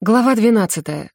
Глава 12.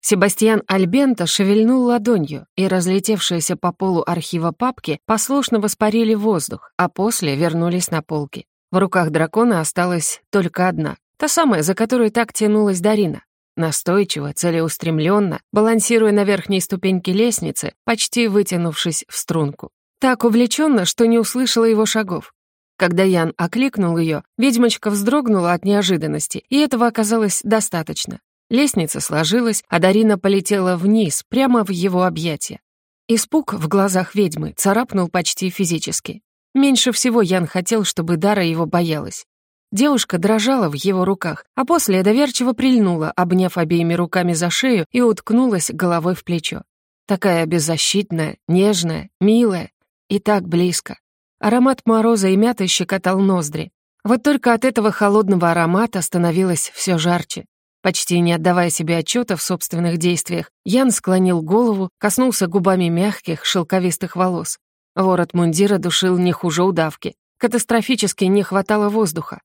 Себастьян Альбента шевельнул ладонью, и разлетевшиеся по полу архива папки послушно воспарили воздух, а после вернулись на полки. В руках дракона осталась только одна, та самая, за которой так тянулась Дарина. Настойчиво, целеустремленно, балансируя на верхней ступеньке лестницы, почти вытянувшись в струнку. Так увлеченно, что не услышала его шагов. Когда Ян окликнул ее, ведьмочка вздрогнула от неожиданности, и этого оказалось достаточно. Лестница сложилась, а Дарина полетела вниз, прямо в его объятия. Испуг в глазах ведьмы царапнул почти физически. Меньше всего Ян хотел, чтобы Дара его боялась. Девушка дрожала в его руках, а после доверчиво прильнула, обняв обеими руками за шею и уткнулась головой в плечо. Такая беззащитная, нежная, милая и так близко. Аромат мороза и мяты щекотал ноздри. Вот только от этого холодного аромата становилось все жарче. Почти не отдавая себе отчета в собственных действиях, Ян склонил голову, коснулся губами мягких, шелковистых волос. Ворот мундира душил не хуже удавки. Катастрофически не хватало воздуха.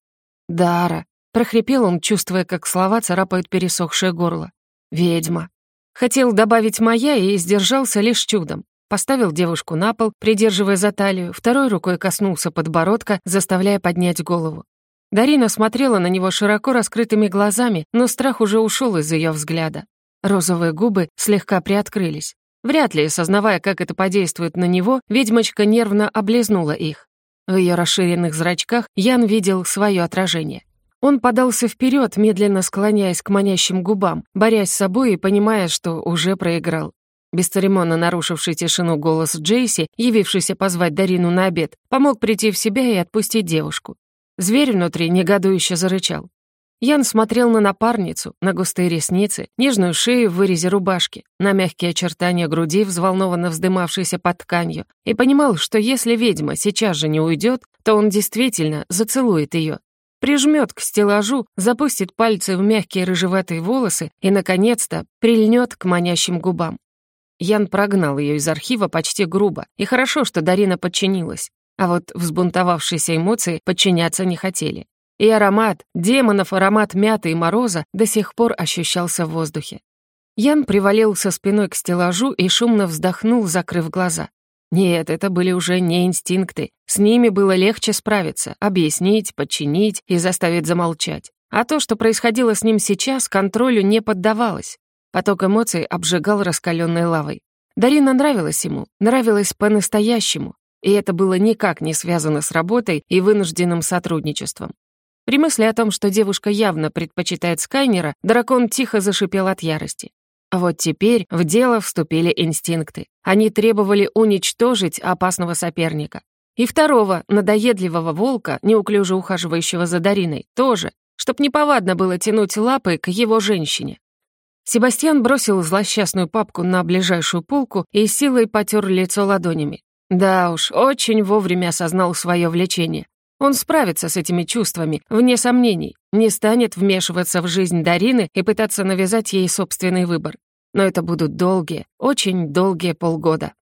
«Дара!» — прохрипел он, чувствуя, как слова царапают пересохшее горло. «Ведьма!» Хотел добавить «моя» и сдержался лишь чудом. Поставил девушку на пол, придерживая за талию, второй рукой коснулся подбородка, заставляя поднять голову. Дарина смотрела на него широко раскрытыми глазами, но страх уже ушел из ее взгляда. Розовые губы слегка приоткрылись. Вряд ли, сознавая, как это подействует на него, ведьмочка нервно облизнула их. В ее расширенных зрачках Ян видел свое отражение. Он подался вперед, медленно склоняясь к манящим губам, борясь с собой и понимая, что уже проиграл. Бесцеремонно нарушивший тишину голос Джейси, явившийся позвать Дарину на обед, помог прийти в себя и отпустить девушку. Зверь внутри негодующе зарычал. Ян смотрел на напарницу, на густые ресницы, нежную шею в вырезе рубашки, на мягкие очертания груди, взволнованно вздымавшейся под тканью, и понимал, что если ведьма сейчас же не уйдет, то он действительно зацелует ее. Прижмет к стеллажу, запустит пальцы в мягкие рыжеватые волосы и, наконец-то, прильнет к манящим губам. Ян прогнал ее из архива почти грубо, и хорошо, что Дарина подчинилась. А вот взбунтовавшиеся эмоции подчиняться не хотели. И аромат, демонов аромат мяты и мороза до сих пор ощущался в воздухе. Ян привалился спиной к стеллажу и шумно вздохнул, закрыв глаза. Нет, это были уже не инстинкты. С ними было легче справиться, объяснить, подчинить и заставить замолчать. А то, что происходило с ним сейчас, контролю не поддавалось. Поток эмоций обжигал раскаленной лавой. Дарина нравилась ему, нравилась по-настоящему, и это было никак не связано с работой и вынужденным сотрудничеством. При мысли о том, что девушка явно предпочитает Скайнера, дракон тихо зашипел от ярости. А вот теперь в дело вступили инстинкты. Они требовали уничтожить опасного соперника. И второго, надоедливого волка, неуклюже ухаживающего за Дариной, тоже, чтоб неповадно было тянуть лапы к его женщине. Себастьян бросил злосчастную папку на ближайшую полку и силой потер лицо ладонями. Да уж, очень вовремя осознал свое влечение. Он справится с этими чувствами, вне сомнений, не станет вмешиваться в жизнь Дарины и пытаться навязать ей собственный выбор. Но это будут долгие, очень долгие полгода.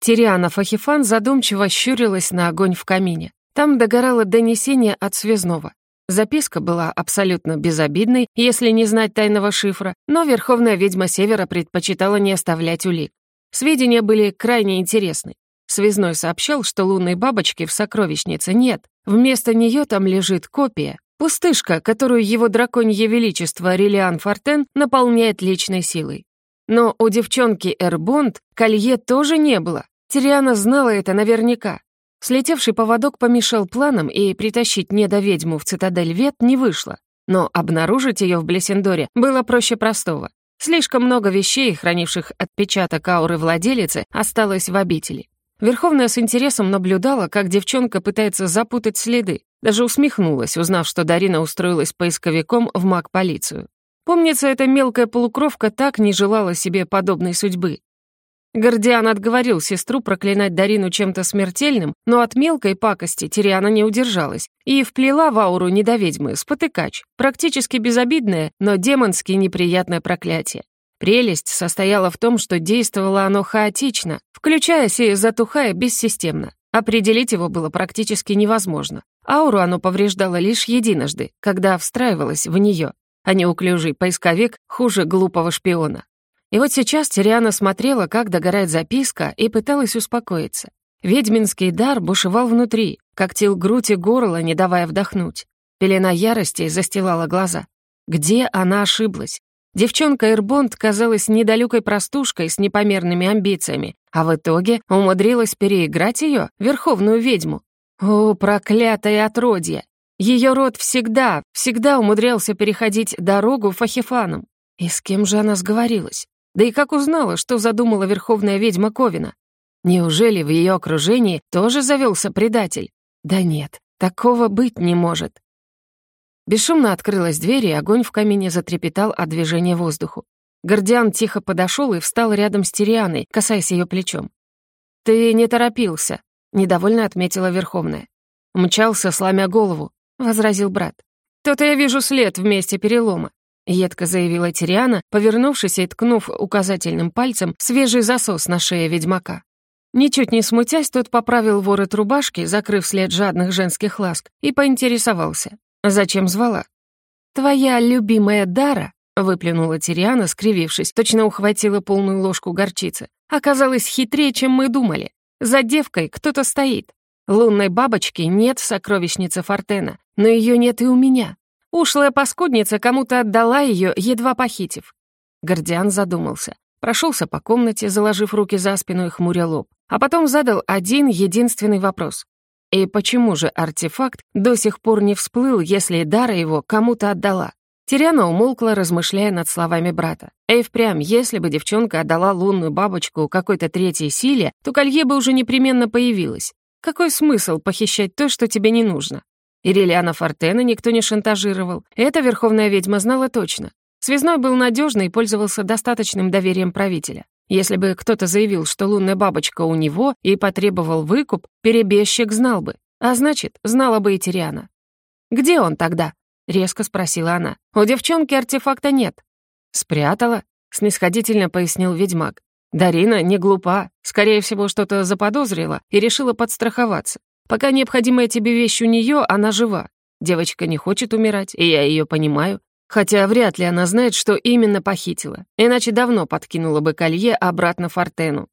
Тириана Фахифан задумчиво щурилась на огонь в камине. Там догорало донесение от связного. Записка была абсолютно безобидной, если не знать тайного шифра, но Верховная ведьма Севера предпочитала не оставлять улик. Сведения были крайне интересны. Связной сообщал, что лунной бабочки в сокровищнице нет. Вместо нее там лежит копия, пустышка, которую его драконье величество Релиан Фортен наполняет личной силой. Но у девчонки Эрбонд колье тоже не было. Тириана знала это наверняка. Слетевший поводок помешал планам, и притащить недоведьму в цитадель Вет не вышло. Но обнаружить ее в Блессендоре было проще простого. Слишком много вещей, хранивших отпечаток ауры владелицы, осталось в обители. Верховная с интересом наблюдала, как девчонка пытается запутать следы. Даже усмехнулась, узнав, что Дарина устроилась поисковиком в маг-полицию. Помнится, эта мелкая полукровка так не желала себе подобной судьбы. Гордиан отговорил сестру проклинать Дарину чем-то смертельным, но от мелкой пакости Тириана не удержалась и вплела в ауру недоведьмы спотыкач, практически безобидное, но демонски неприятное проклятие. Прелесть состояла в том, что действовало оно хаотично, включаясь и затухая бессистемно. Определить его было практически невозможно. Ауру оно повреждало лишь единожды, когда встраивалось в нее, а неуклюжий поисковик хуже глупого шпиона. И вот сейчас Тириана смотрела, как догорает записка, и пыталась успокоиться. Ведьминский дар бушевал внутри, когтил грудь и горло, не давая вдохнуть. Пелена ярости застилала глаза. Где она ошиблась? Девчонка Эрбонд казалась недалекой простушкой с непомерными амбициями, а в итоге умудрилась переиграть ее, верховную ведьму. О, проклятое отродье! Ее род всегда, всегда умудрялся переходить дорогу фахифанам. И с кем же она сговорилась? Да и как узнала, что задумала верховная ведьма Ковина? Неужели в ее окружении тоже завелся предатель? Да нет, такого быть не может. Бесшумно открылась дверь, и огонь в камине затрепетал от движения воздуху. Гордиан тихо подошел и встал рядом с Тирианой, касаясь ее плечом. «Ты не торопился», — недовольно отметила Верховная. «Мчался, сломя голову», — возразил брат. «То-то я вижу след в месте перелома», — едко заявила Тириана, повернувшись и ткнув указательным пальцем свежий засос на шее ведьмака. Ничуть не смутясь, тот поправил ворот рубашки, закрыв след жадных женских ласк, и поинтересовался. «Зачем звала?» «Твоя любимая Дара», — выплюнула Тириана, скривившись, точно ухватила полную ложку горчицы. «Оказалось хитрее, чем мы думали. За девкой кто-то стоит. Лунной бабочки нет в сокровищнице Фортена, но ее нет и у меня. Ушлая паскудница кому-то отдала ее, едва похитив». Гордиан задумался. Прошелся по комнате, заложив руки за спину и хмуря лоб. А потом задал один единственный вопрос. И почему же артефакт до сих пор не всплыл, если Дара его кому-то отдала? Тириана умолкла, размышляя над словами брата. И впрямь, если бы девчонка отдала лунную бабочку какой-то третьей силе, то колье бы уже непременно появилось. Какой смысл похищать то, что тебе не нужно? Ирелиана Фортена никто не шантажировал. Эта верховная ведьма знала точно. Связной был надежный и пользовался достаточным доверием правителя. Если бы кто-то заявил, что лунная бабочка у него и потребовал выкуп, перебежчик знал бы. А значит, знала бы и Тириана. «Где он тогда?» — резко спросила она. «У девчонки артефакта нет». «Спрятала?» — снисходительно пояснил ведьмак. Дарина не глупа, скорее всего, что-то заподозрила и решила подстраховаться. Пока необходимая тебе вещь у нее, она жива. Девочка не хочет умирать, и я ее понимаю. Хотя вряд ли она знает, что именно похитила, иначе давно подкинула бы колье обратно Фортену.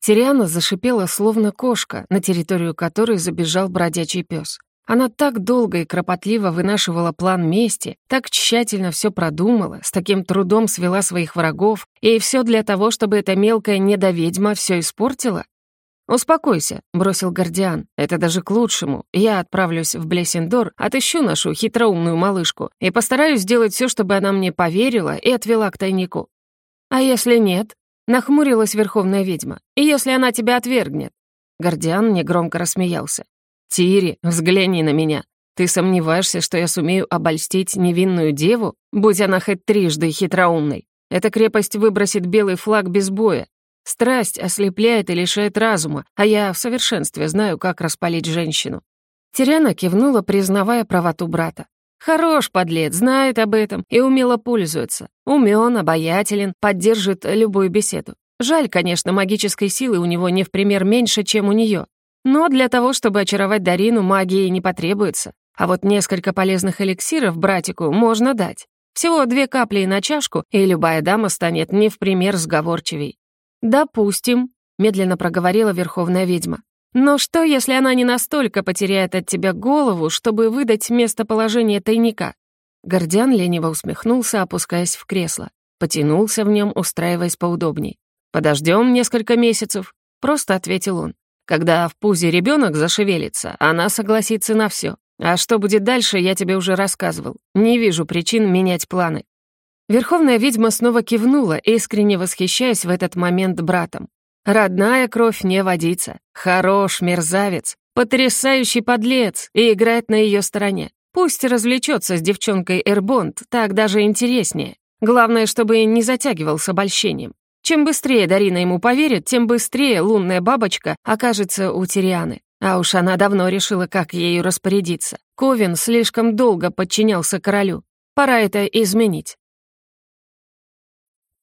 Тириана зашипела, словно кошка, на территорию которой забежал бродячий пес. Она так долго и кропотливо вынашивала план мести, так тщательно все продумала, с таким трудом свела своих врагов, и все для того, чтобы эта мелкая недоведьма все испортила? «Успокойся», — бросил Гордиан. «Это даже к лучшему. Я отправлюсь в Блессендор, отыщу нашу хитроумную малышку и постараюсь сделать все, чтобы она мне поверила и отвела к тайнику». «А если нет?» — нахмурилась Верховная Ведьма. «И если она тебя отвергнет?» Гордиан негромко рассмеялся. «Тири, взгляни на меня. Ты сомневаешься, что я сумею обольстить невинную деву, будь она хоть трижды хитроумной? Эта крепость выбросит белый флаг без боя, Страсть ослепляет и лишает разума, а я в совершенстве знаю, как распалить женщину». Теряна кивнула, признавая правоту брата. «Хорош, подлец, знает об этом и умело пользуется. Умён, обаятелен, поддержит любую беседу. Жаль, конечно, магической силы у него не в пример меньше, чем у неё. Но для того, чтобы очаровать Дарину, магии не потребуется. А вот несколько полезных эликсиров братику можно дать. Всего две капли на чашку, и любая дама станет не в пример сговорчивей. «Допустим», — медленно проговорила Верховная ведьма. «Но что, если она не настолько потеряет от тебя голову, чтобы выдать местоположение тайника?» Гордиан лениво усмехнулся, опускаясь в кресло. Потянулся в нем, устраиваясь поудобней. «Подождем несколько месяцев», — просто ответил он. «Когда в пузе ребенок зашевелится, она согласится на все. А что будет дальше, я тебе уже рассказывал. Не вижу причин менять планы». Верховная ведьма снова кивнула, искренне восхищаясь в этот момент братом. «Родная кровь не водится. Хорош мерзавец, потрясающий подлец и играет на ее стороне. Пусть развлечется с девчонкой Эрбонд, так даже интереснее. Главное, чтобы не затягивал с обольщением. Чем быстрее Дарина ему поверит, тем быстрее лунная бабочка окажется у Тирианы. А уж она давно решила, как ею распорядиться. Ковин слишком долго подчинялся королю. Пора это изменить.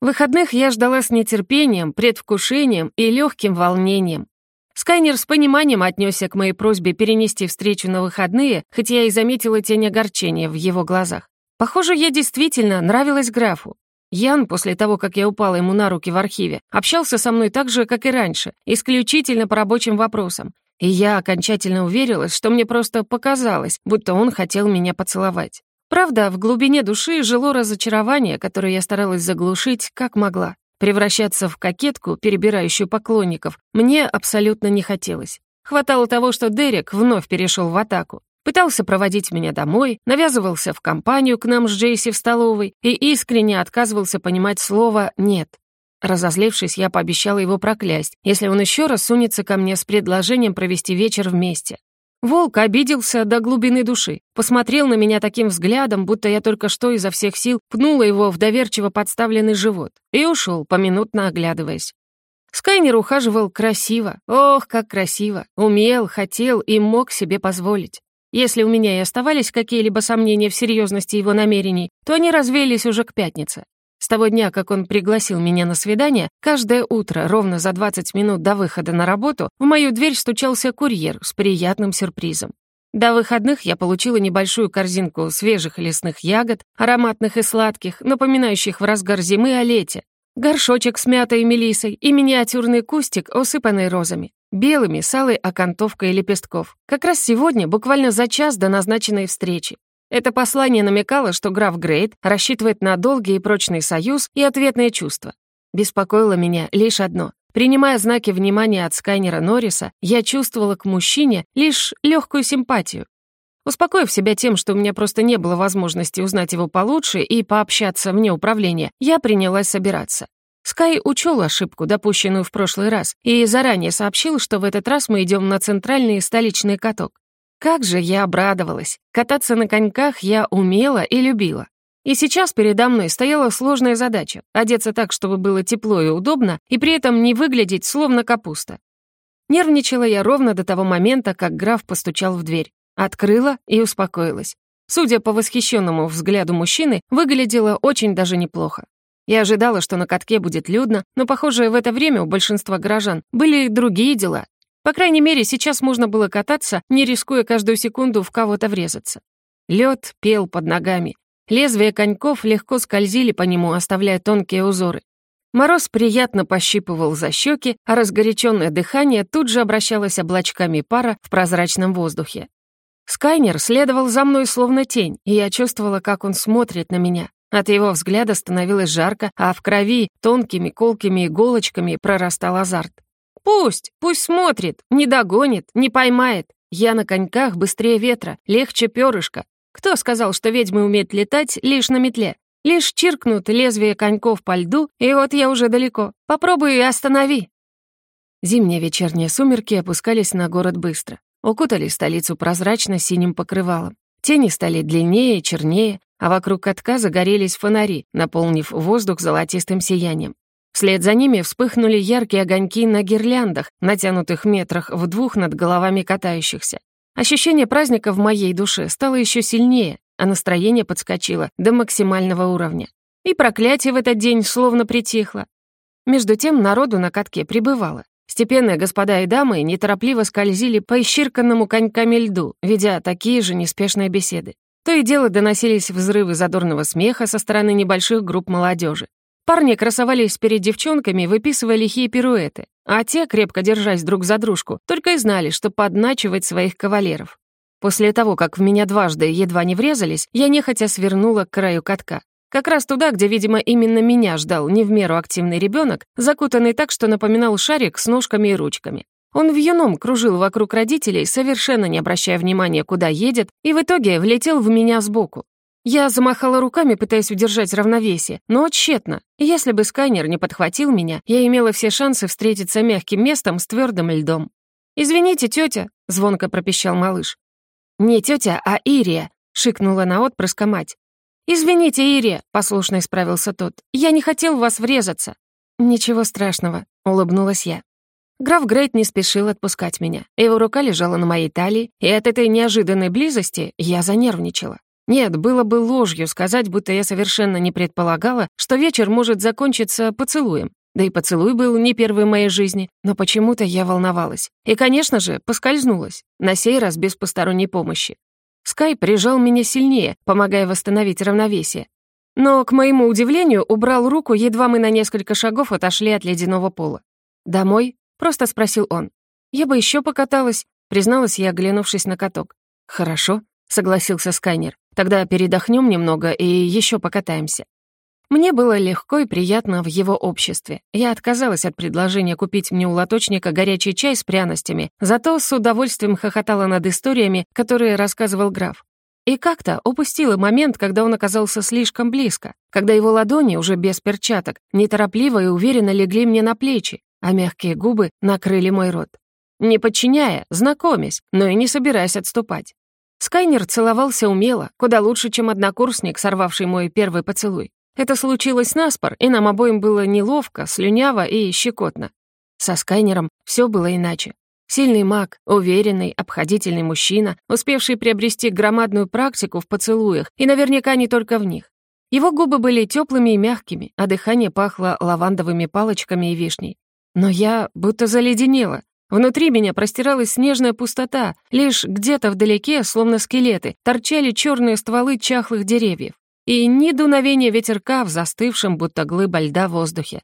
Выходных я ждала с нетерпением, предвкушением и легким волнением. Скайнер с пониманием отнесся к моей просьбе перенести встречу на выходные, хоть я и заметила тень огорчения в его глазах. Похоже, я действительно нравилась графу. Ян, после того, как я упала ему на руки в архиве, общался со мной так же, как и раньше, исключительно по рабочим вопросам. И я окончательно уверилась, что мне просто показалось, будто он хотел меня поцеловать. Правда, в глубине души жило разочарование, которое я старалась заглушить, как могла. Превращаться в кокетку, перебирающую поклонников, мне абсолютно не хотелось. Хватало того, что Дерек вновь перешел в атаку. Пытался проводить меня домой, навязывался в компанию к нам с Джейси в столовой и искренне отказывался понимать слово «нет». Разозлившись, я пообещала его проклясть, если он еще раз сунется ко мне с предложением провести вечер вместе. Волк обиделся до глубины души, посмотрел на меня таким взглядом, будто я только что изо всех сил пнула его в доверчиво подставленный живот, и ушел, поминутно оглядываясь. Скайнер ухаживал красиво, ох, как красиво, умел, хотел и мог себе позволить. Если у меня и оставались какие-либо сомнения в серьезности его намерений, то они развеялись уже к пятнице. С того дня, как он пригласил меня на свидание, каждое утро, ровно за 20 минут до выхода на работу, в мою дверь стучался курьер с приятным сюрпризом. До выходных я получила небольшую корзинку свежих лесных ягод, ароматных и сладких, напоминающих в разгар зимы о лете, горшочек с мятой и мелисой и миниатюрный кустик, усыпанный розами белыми с алой окантовкой лепестков. Как раз сегодня, буквально за час до назначенной встречи. Это послание намекало, что граф Грейт рассчитывает на долгий и прочный союз и ответные чувства. Беспокоило меня лишь одно. Принимая знаки внимания от Скайнера Норриса, я чувствовала к мужчине лишь легкую симпатию. Успокоив себя тем, что у меня просто не было возможности узнать его получше и пообщаться вне управления, я принялась собираться. Скай учел ошибку, допущенную в прошлый раз, и заранее сообщил, что в этот раз мы идем на центральный столичный каток. Как же я обрадовалась! Кататься на коньках я умела и любила. И сейчас передо мной стояла сложная задача — одеться так, чтобы было тепло и удобно, и при этом не выглядеть словно капуста. Нервничала я ровно до того момента, как граф постучал в дверь. Открыла и успокоилась. Судя по восхищенному взгляду мужчины, выглядело очень даже неплохо. Я ожидала, что на катке будет людно, но, похоже, в это время у большинства горожан были другие дела. По крайней мере, сейчас можно было кататься, не рискуя каждую секунду в кого-то врезаться. Лед пел под ногами. Лезвия коньков легко скользили по нему, оставляя тонкие узоры. Мороз приятно пощипывал за щеки, а разгоряченное дыхание тут же обращалось облачками пара в прозрачном воздухе. Скайнер следовал за мной словно тень, и я чувствовала, как он смотрит на меня. От его взгляда становилось жарко, а в крови тонкими колкими иголочками прорастал азарт. «Пусть, пусть смотрит, не догонит, не поймает. Я на коньках быстрее ветра, легче перышка. Кто сказал, что ведьмы умеют летать лишь на метле? Лишь чиркнут лезвие коньков по льду, и вот я уже далеко. Попробуй и останови». Зимние вечерние сумерки опускались на город быстро. Укутали столицу прозрачно-синим покрывалом. Тени стали длиннее чернее, а вокруг катка загорелись фонари, наполнив воздух золотистым сиянием. Вслед за ними вспыхнули яркие огоньки на гирляндах, натянутых метрах в двух над головами катающихся. Ощущение праздника в моей душе стало еще сильнее, а настроение подскочило до максимального уровня. И проклятие в этот день словно притихло. Между тем народу на катке прибывало. Степенные господа и дамы неторопливо скользили по исчирканному коньками льду, ведя такие же неспешные беседы. То и дело доносились взрывы задорного смеха со стороны небольших групп молодежи. Парни красовались перед девчонками, выписывая лихие пируэты, а те, крепко держась друг за дружку, только и знали, что подначивать своих кавалеров. После того, как в меня дважды едва не врезались, я нехотя свернула к краю катка. Как раз туда, где, видимо, именно меня ждал не в меру активный ребенок, закутанный так, что напоминал шарик с ножками и ручками. Он в юном кружил вокруг родителей, совершенно не обращая внимания, куда едет, и в итоге влетел в меня сбоку. Я замахала руками, пытаясь удержать равновесие, но тщетно. Если бы скайнер не подхватил меня, я имела все шансы встретиться мягким местом с твердым льдом. «Извините, тетя», — звонко пропищал малыш. «Не тетя, а Ирия», — шикнула на отпрыска мать. «Извините, Ирия», — послушно исправился тот. «Я не хотел в вас врезаться». «Ничего страшного», — улыбнулась я. Граф Грейт не спешил отпускать меня. Его рука лежала на моей талии, и от этой неожиданной близости я занервничала. Нет, было бы ложью сказать, будто я совершенно не предполагала, что вечер может закончиться поцелуем. Да и поцелуй был не первый в моей жизни, но почему-то я волновалась. И, конечно же, поскользнулась, на сей раз без посторонней помощи. Скай прижал меня сильнее, помогая восстановить равновесие. Но, к моему удивлению, убрал руку, едва мы на несколько шагов отошли от ледяного пола. «Домой?» — просто спросил он. «Я бы еще покаталась», — призналась я, оглянувшись на каток. «Хорошо», — согласился Скайнер. «Тогда передохнем немного и еще покатаемся». Мне было легко и приятно в его обществе. Я отказалась от предложения купить мне у лоточника горячий чай с пряностями, зато с удовольствием хохотала над историями, которые рассказывал граф. И как-то упустила момент, когда он оказался слишком близко, когда его ладони, уже без перчаток, неторопливо и уверенно легли мне на плечи, а мягкие губы накрыли мой рот. Не подчиняя, знакомясь, но и не собираясь отступать. Скайнер целовался умело, куда лучше, чем однокурсник, сорвавший мой первый поцелуй. Это случилось наспор, и нам обоим было неловко, слюняво и щекотно. Со Скайнером все было иначе. Сильный маг, уверенный, обходительный мужчина, успевший приобрести громадную практику в поцелуях, и наверняка не только в них. Его губы были теплыми и мягкими, а дыхание пахло лавандовыми палочками и вишней. Но я будто заледенела. Внутри меня простиралась снежная пустота, лишь где-то вдалеке, словно скелеты, торчали черные стволы чахлых деревьев и ни дуновения ветерка в застывшем, будто глыба льда воздухе.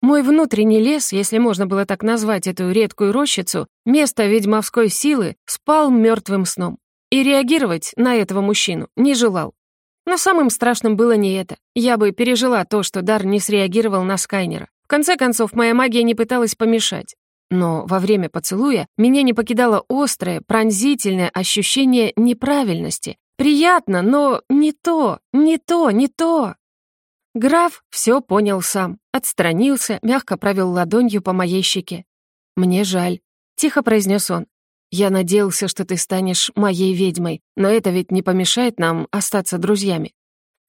Мой внутренний лес, если можно было так назвать эту редкую рощицу, место ведьмовской силы, спал мертвым сном. И реагировать на этого мужчину не желал. Но самым страшным было не это. Я бы пережила то, что Дар не среагировал на Скайнера. В конце концов, моя магия не пыталась помешать. Но во время поцелуя меня не покидало острое, пронзительное ощущение неправильности, Приятно, но не то, не то, не то. Граф все понял сам, отстранился, мягко провел ладонью по моей щеке. «Мне жаль», — тихо произнес он. «Я надеялся, что ты станешь моей ведьмой, но это ведь не помешает нам остаться друзьями».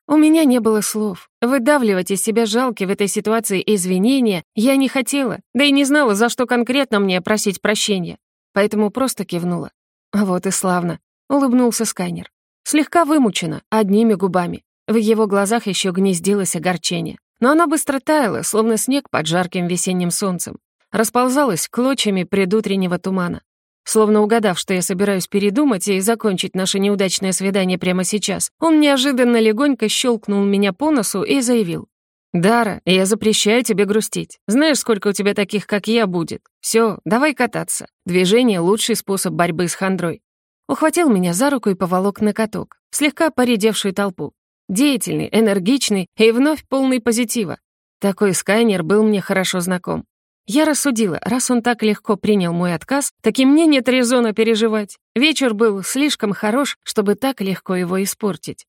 У меня не было слов. Выдавливать из себя жалкие в этой ситуации извинения я не хотела, да и не знала, за что конкретно мне просить прощения. Поэтому просто кивнула. «Вот и славно», — улыбнулся Скайнер. Слегка вымучено, одними губами. В его глазах еще гнездилось огорчение. Но оно быстро таяло, словно снег под жарким весенним солнцем. Расползалось клочьями предутреннего тумана. Словно угадав, что я собираюсь передумать и закончить наше неудачное свидание прямо сейчас, он неожиданно легонько щелкнул меня по носу и заявил. «Дара, я запрещаю тебе грустить. Знаешь, сколько у тебя таких, как я, будет? Все, давай кататься. Движение — лучший способ борьбы с хандрой. Ухватил меня за руку и поволок на каток, слегка поредевшую толпу. Деятельный, энергичный и вновь полный позитива. Такой скайнер был мне хорошо знаком. Я рассудила, раз он так легко принял мой отказ, так и мне нет резона переживать. Вечер был слишком хорош, чтобы так легко его испортить.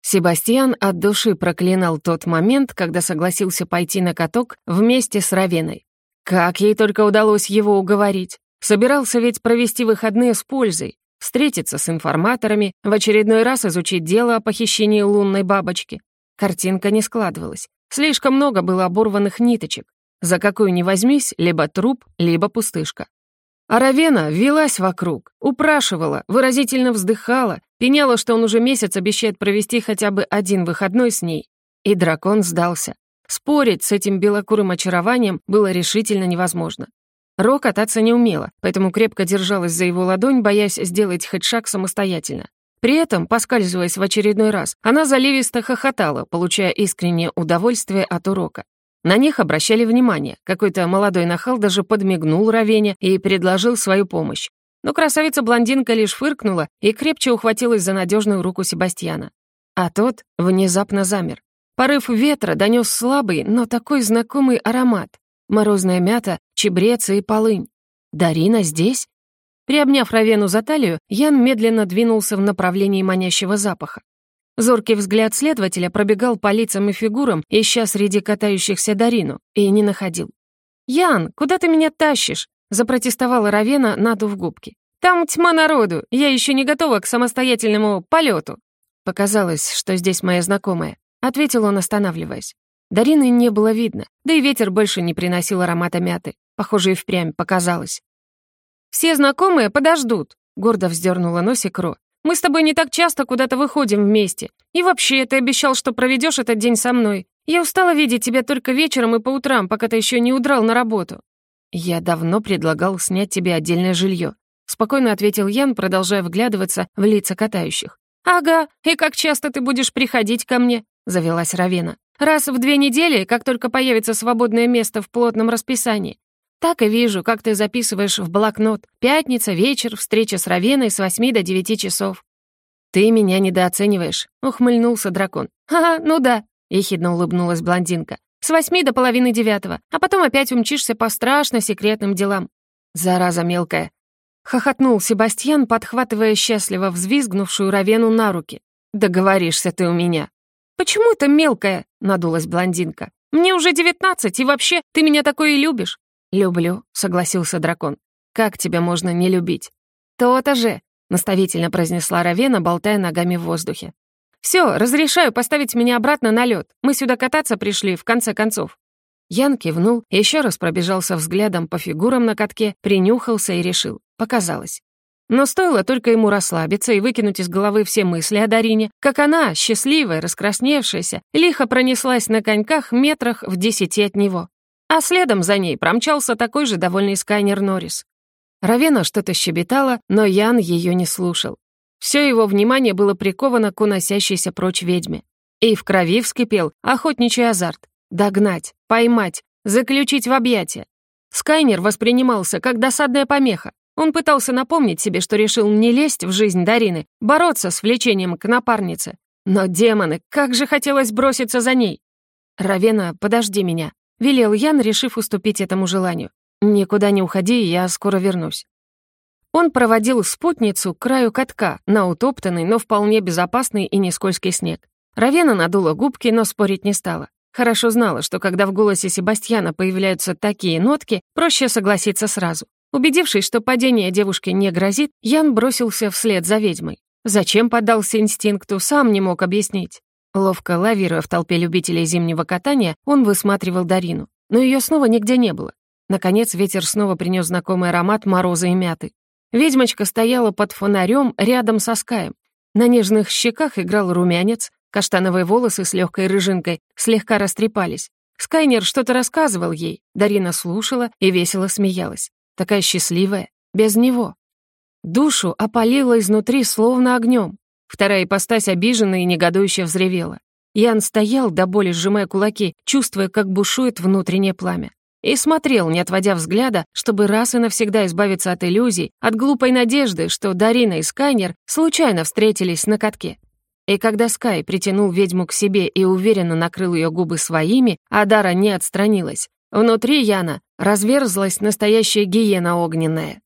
Себастьян от души проклинал тот момент, когда согласился пойти на каток вместе с Равеной. Как ей только удалось его уговорить. Собирался ведь провести выходные с пользой, встретиться с информаторами, в очередной раз изучить дело о похищении лунной бабочки. Картинка не складывалась. Слишком много было оборванных ниточек. За какую ни возьмись, либо труп, либо пустышка. А Равена велась вокруг, упрашивала, выразительно вздыхала, пеняла, что он уже месяц обещает провести хотя бы один выходной с ней. И дракон сдался. Спорить с этим белокурым очарованием было решительно невозможно. Ро кататься не умела, поэтому крепко держалась за его ладонь, боясь сделать хоть шаг самостоятельно. При этом, поскальзываясь в очередной раз, она заливисто хохотала, получая искреннее удовольствие от урока. На них обращали внимание. Какой-то молодой нахал даже подмигнул Равене и предложил свою помощь. Но красавица-блондинка лишь фыркнула и крепче ухватилась за надежную руку Себастьяна. А тот внезапно замер. Порыв ветра донес слабый, но такой знакомый аромат. Морозная мята, чебрец и полынь. Дарина здесь? Приобняв Равену за талию, Ян медленно двинулся в направлении манящего запаха. Зоркий взгляд следователя пробегал по лицам и фигурам, ища среди катающихся Дарину, и не находил. «Ян, куда ты меня тащишь?» — запротестовала Равена, надув губки. «Там тьма народу, я еще не готова к самостоятельному полету. Показалось, что здесь моя знакомая, ответил он, останавливаясь. Дарины не было видно, да и ветер больше не приносил аромата мяты. Похоже, и впрямь показалось. «Все знакомые подождут», — гордо вздернула носик Ро. «Мы с тобой не так часто куда-то выходим вместе. И вообще, ты обещал, что проведешь этот день со мной. Я устала видеть тебя только вечером и по утрам, пока ты еще не удрал на работу». «Я давно предлагал снять тебе отдельное жилье», — спокойно ответил Ян, продолжая вглядываться в лица катающих. «Ага, и как часто ты будешь приходить ко мне?» — завелась Равена. «Раз в две недели, как только появится свободное место в плотном расписании. Так и вижу, как ты записываешь в блокнот. Пятница, вечер, встреча с Равеной с восьми до девяти часов». «Ты меня недооцениваешь», — ухмыльнулся дракон. «Ага, ну да», — ехидно улыбнулась блондинка. «С восьми до половины девятого, а потом опять умчишься по страшно секретным делам». «Зараза мелкая», Хохотнул Себастьян, подхватывая счастливо взвизгнувшую Равену на руки. «Договоришься ты у меня». «Почему это мелкая?» — надулась блондинка. «Мне уже девятнадцать, и вообще, ты меня такое и любишь». «Люблю», — согласился дракон. «Как тебя можно не любить?» «То-то же», — наставительно произнесла Равена, болтая ногами в воздухе. «Все, разрешаю поставить меня обратно на лед. Мы сюда кататься пришли, в конце концов». Ян кивнул, еще раз пробежался взглядом по фигурам на катке, принюхался и решил. Показалось. Но стоило только ему расслабиться и выкинуть из головы все мысли о Дарине, как она, счастливая, раскрасневшаяся, лихо пронеслась на коньках метрах в десяти от него. А следом за ней промчался такой же довольный скайнер Норрис. Равена что-то щебетала, но Ян ее не слушал. Все его внимание было приковано к уносящейся прочь ведьме. И в крови вскипел охотничий азарт. Догнать, поймать, заключить в объятия. Скайнер воспринимался как досадная помеха. Он пытался напомнить себе, что решил не лезть в жизнь Дарины, бороться с влечением к напарнице. Но демоны, как же хотелось броситься за ней! «Равена, подожди меня», — велел Ян, решив уступить этому желанию. «Никуда не уходи, я скоро вернусь». Он проводил спутницу к краю катка на утоптанный, но вполне безопасный и нескользкий снег. Равена надула губки, но спорить не стала. Хорошо знала, что когда в голосе Себастьяна появляются такие нотки, проще согласиться сразу. Убедившись, что падение девушки не грозит, Ян бросился вслед за ведьмой. Зачем поддался инстинкту, сам не мог объяснить. Ловко лавируя в толпе любителей зимнего катания, он высматривал Дарину. Но ее снова нигде не было. Наконец ветер снова принес знакомый аромат мороза и мяты. Ведьмочка стояла под фонарем рядом со Скаем. На нежных щеках играл румянец, Каштановые волосы с легкой рыжинкой слегка растрепались. Скайнер что-то рассказывал ей. Дарина слушала и весело смеялась. Такая счастливая, без него. Душу опалило изнутри словно огнем. Вторая ипостась обиженно и негодующе взревела. Ян стоял, до боли сжимая кулаки, чувствуя, как бушует внутреннее пламя. И смотрел, не отводя взгляда, чтобы раз и навсегда избавиться от иллюзий, от глупой надежды, что Дарина и Скайнер случайно встретились на катке. И когда Скай притянул ведьму к себе и уверенно накрыл ее губы своими, а Дара не отстранилась, внутри Яна разверзлась настоящая гиена огненная.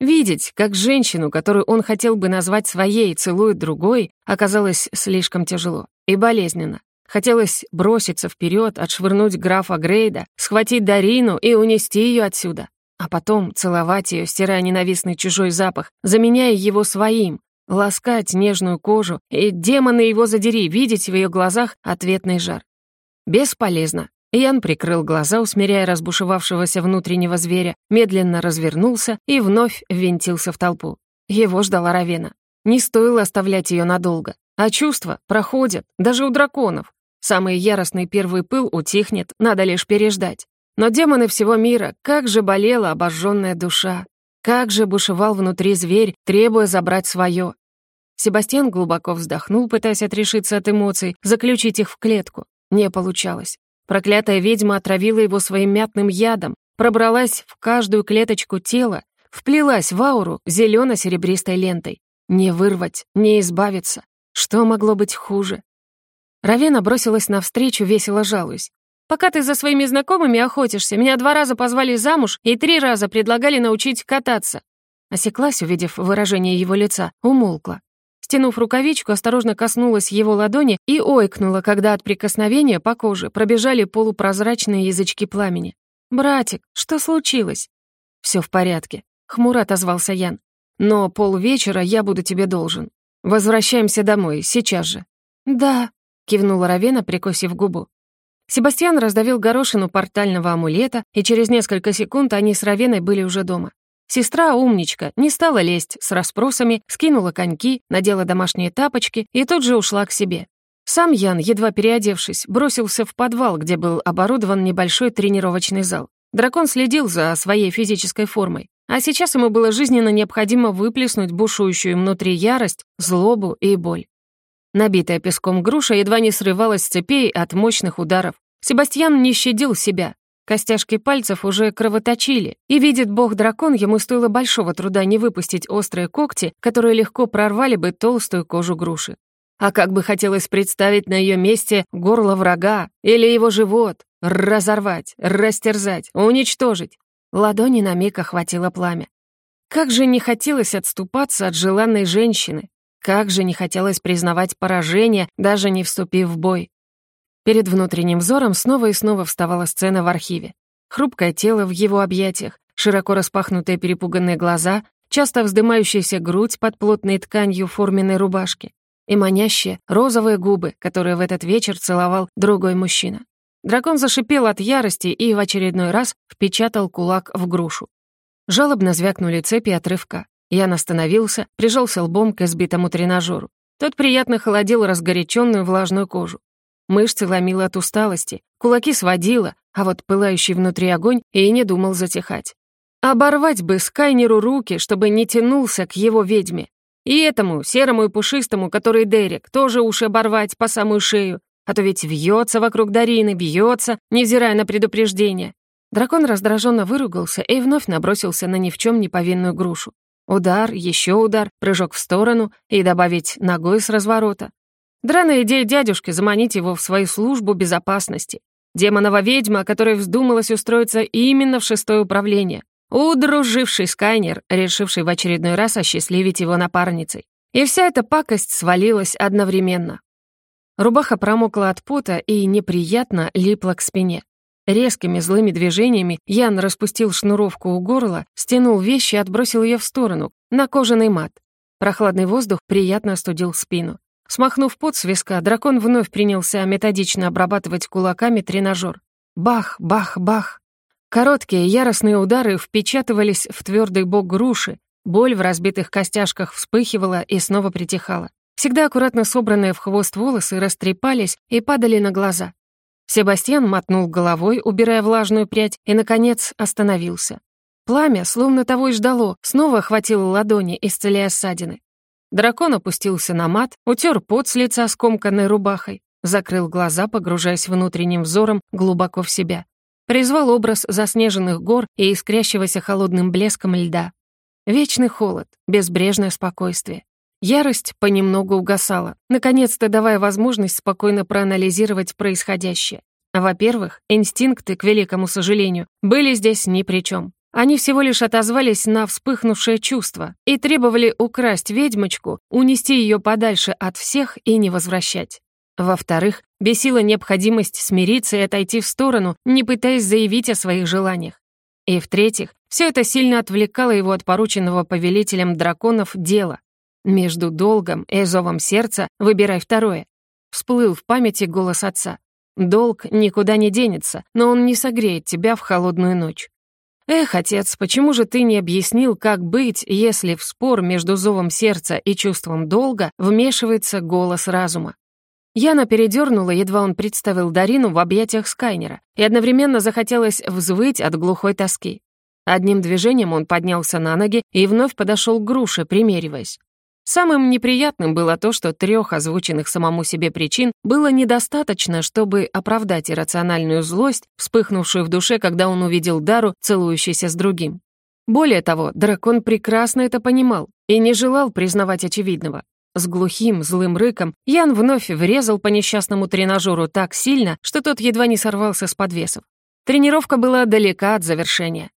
Видеть, как женщину, которую он хотел бы назвать своей, целует другой, оказалось слишком тяжело и болезненно. Хотелось броситься вперед, отшвырнуть графа Грейда, схватить Дарину и унести ее отсюда. А потом целовать ее, стирая ненавистный чужой запах, заменяя его своим, ласкать нежную кожу, и демоны его задери, видеть в ее глазах ответный жар. Бесполезно. Ян прикрыл глаза, усмиряя разбушевавшегося внутреннего зверя, медленно развернулся и вновь ввинтился в толпу. Его ждала Равена. Не стоило оставлять ее надолго. А чувства проходят, даже у драконов. Самый яростный первый пыл утихнет, надо лишь переждать. Но демоны всего мира, как же болела обожженная душа. Как же бушевал внутри зверь, требуя забрать свое. Себастьян глубоко вздохнул, пытаясь отрешиться от эмоций, заключить их в клетку. Не получалось. Проклятая ведьма отравила его своим мятным ядом, пробралась в каждую клеточку тела, вплелась в ауру зелено-серебристой лентой. Не вырвать, не избавиться. Что могло быть хуже? Равена бросилась навстречу, весело жалуясь. Пока ты за своими знакомыми охотишься, меня два раза позвали замуж и три раза предлагали научить кататься». Осеклась, увидев выражение его лица, умолкла. Стянув рукавичку, осторожно коснулась его ладони и ойкнула, когда от прикосновения по коже пробежали полупрозрачные язычки пламени. «Братик, что случилось?» «Все в порядке», — хмуро отозвался Ян. «Но полвечера я буду тебе должен. Возвращаемся домой, сейчас же». «Да», — кивнула Равена, прикосив губу. Себастьян раздавил горошину портального амулета, и через несколько секунд они с Равеной были уже дома. Сестра, умничка, не стала лезть с расспросами, скинула коньки, надела домашние тапочки и тут же ушла к себе. Сам Ян, едва переодевшись, бросился в подвал, где был оборудован небольшой тренировочный зал. Дракон следил за своей физической формой, а сейчас ему было жизненно необходимо выплеснуть бушующую внутри ярость, злобу и боль. Набитая песком груша едва не срывалась с цепей от мощных ударов. Себастьян не щадил себя. Костяшки пальцев уже кровоточили, и, видит бог-дракон, ему стоило большого труда не выпустить острые когти, которые легко прорвали бы толстую кожу груши. А как бы хотелось представить на ее месте горло врага или его живот, разорвать, растерзать, уничтожить. Ладони на миг охватило пламя. Как же не хотелось отступаться от желанной женщины, как же не хотелось признавать поражение, даже не вступив в бой. Перед внутренним взором снова и снова вставала сцена в архиве. Хрупкое тело в его объятиях, широко распахнутые перепуганные глаза, часто вздымающаяся грудь под плотной тканью форменной рубашки и манящие розовые губы, которые в этот вечер целовал другой мужчина. Дракон зашипел от ярости и в очередной раз впечатал кулак в грушу. Жалобно звякнули цепи отрывка. Ян остановился, прижался лбом к избитому тренажеру. Тот приятно холодил разгоряченную влажную кожу. Мышцы ломило от усталости, кулаки сводило, а вот пылающий внутри огонь и не думал затихать. Оборвать бы Скайнеру руки, чтобы не тянулся к его ведьме. И этому, серому и пушистому, который Дерек, тоже уши оборвать по самую шею, а то ведь вьется вокруг Дарины, бьется, невзирая на предупреждение. Дракон раздраженно выругался и вновь набросился на ни в чем не повинную грушу. Удар, еще удар, прыжок в сторону и добавить ногой с разворота. Драная идея дядюшки заманить его в свою службу безопасности. Демонова ведьма, которая вздумалась устроиться именно в шестое управление. Удруживший Скайнер, решивший в очередной раз осчастливить его напарницей. И вся эта пакость свалилась одновременно. Рубаха промокла от пота и неприятно липла к спине. Резкими злыми движениями Ян распустил шнуровку у горла, стянул вещи и отбросил ее в сторону, на кожаный мат. Прохладный воздух приятно остудил спину. Смахнув пот с виска, дракон вновь принялся методично обрабатывать кулаками тренажер. Бах, бах, бах. Короткие, яростные удары впечатывались в твердый бок груши, боль в разбитых костяшках вспыхивала и снова притихала. Всегда аккуратно собранные в хвост волосы растрепались и падали на глаза. Себастьян мотнул головой, убирая влажную прядь, и, наконец, остановился. Пламя, словно того и ждало, снова охватило ладони, исцеляя ссадины. Дракон опустился на мат, утер пот с лица скомканной рубахой, закрыл глаза, погружаясь внутренним взором глубоко в себя. Призвал образ заснеженных гор и искрящегося холодным блеском льда. Вечный холод, безбрежное спокойствие. Ярость понемногу угасала, наконец-то давая возможность спокойно проанализировать происходящее. Во-первых, инстинкты, к великому сожалению, были здесь ни при чем. Они всего лишь отозвались на вспыхнувшее чувство и требовали украсть ведьмочку, унести ее подальше от всех и не возвращать. Во-вторых, бесила необходимость смириться и отойти в сторону, не пытаясь заявить о своих желаниях. И в-третьих, все это сильно отвлекало его от порученного повелителем драконов дела. Между долгом и зовом сердца выбирай второе. Всплыл в памяти голос отца. Долг никуда не денется, но он не согреет тебя в холодную ночь. Эх, отец, почему же ты не объяснил, как быть, если в спор между зовом сердца и чувством долга вмешивается голос разума? Яна передернула, едва он представил Дарину в объятиях Скайнера, и одновременно захотелось взвыть от глухой тоски. Одним движением он поднялся на ноги и вновь подошел к груше, примериваясь. Самым неприятным было то, что трех озвученных самому себе причин было недостаточно, чтобы оправдать иррациональную злость, вспыхнувшую в душе, когда он увидел Дару, целующейся с другим. Более того, дракон прекрасно это понимал и не желал признавать очевидного. С глухим, злым рыком Ян вновь врезал по несчастному тренажеру так сильно, что тот едва не сорвался с подвесов. Тренировка была далека от завершения.